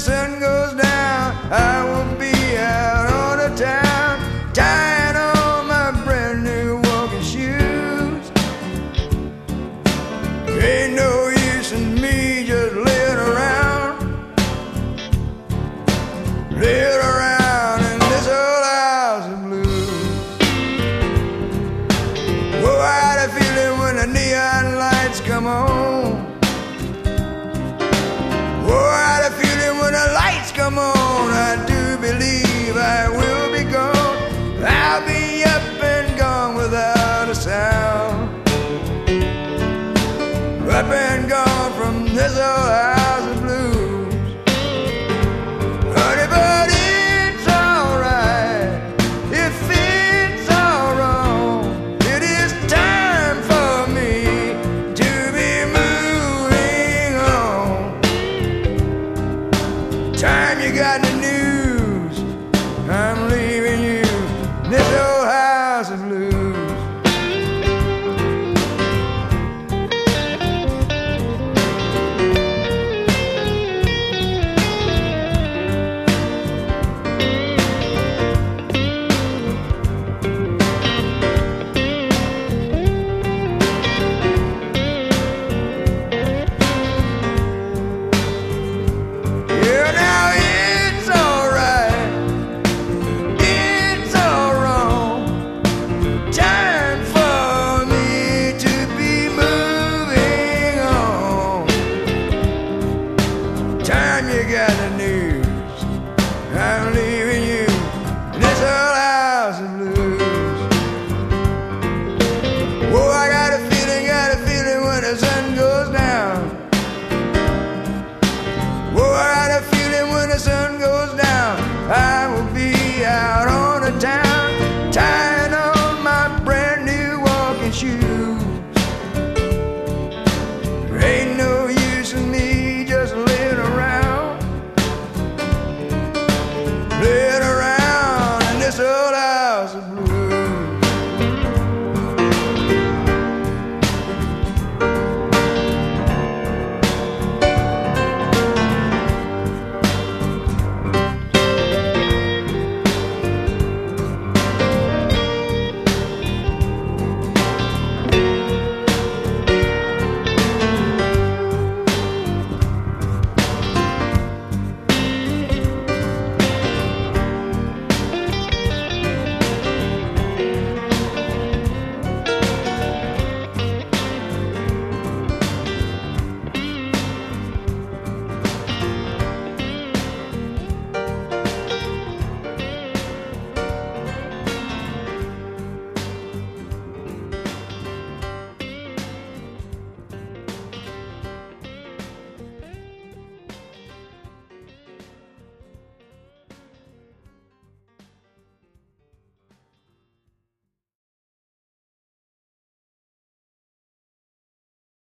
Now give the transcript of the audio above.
sun goes house of blues. Oh, I got a feeling, got a feeling when the sun goes down. Oh, I got a feeling when the sun goes down, I will be out on the town, tying on my brand new walking shoes. There ain't no use in me just laying around, laying around in this old.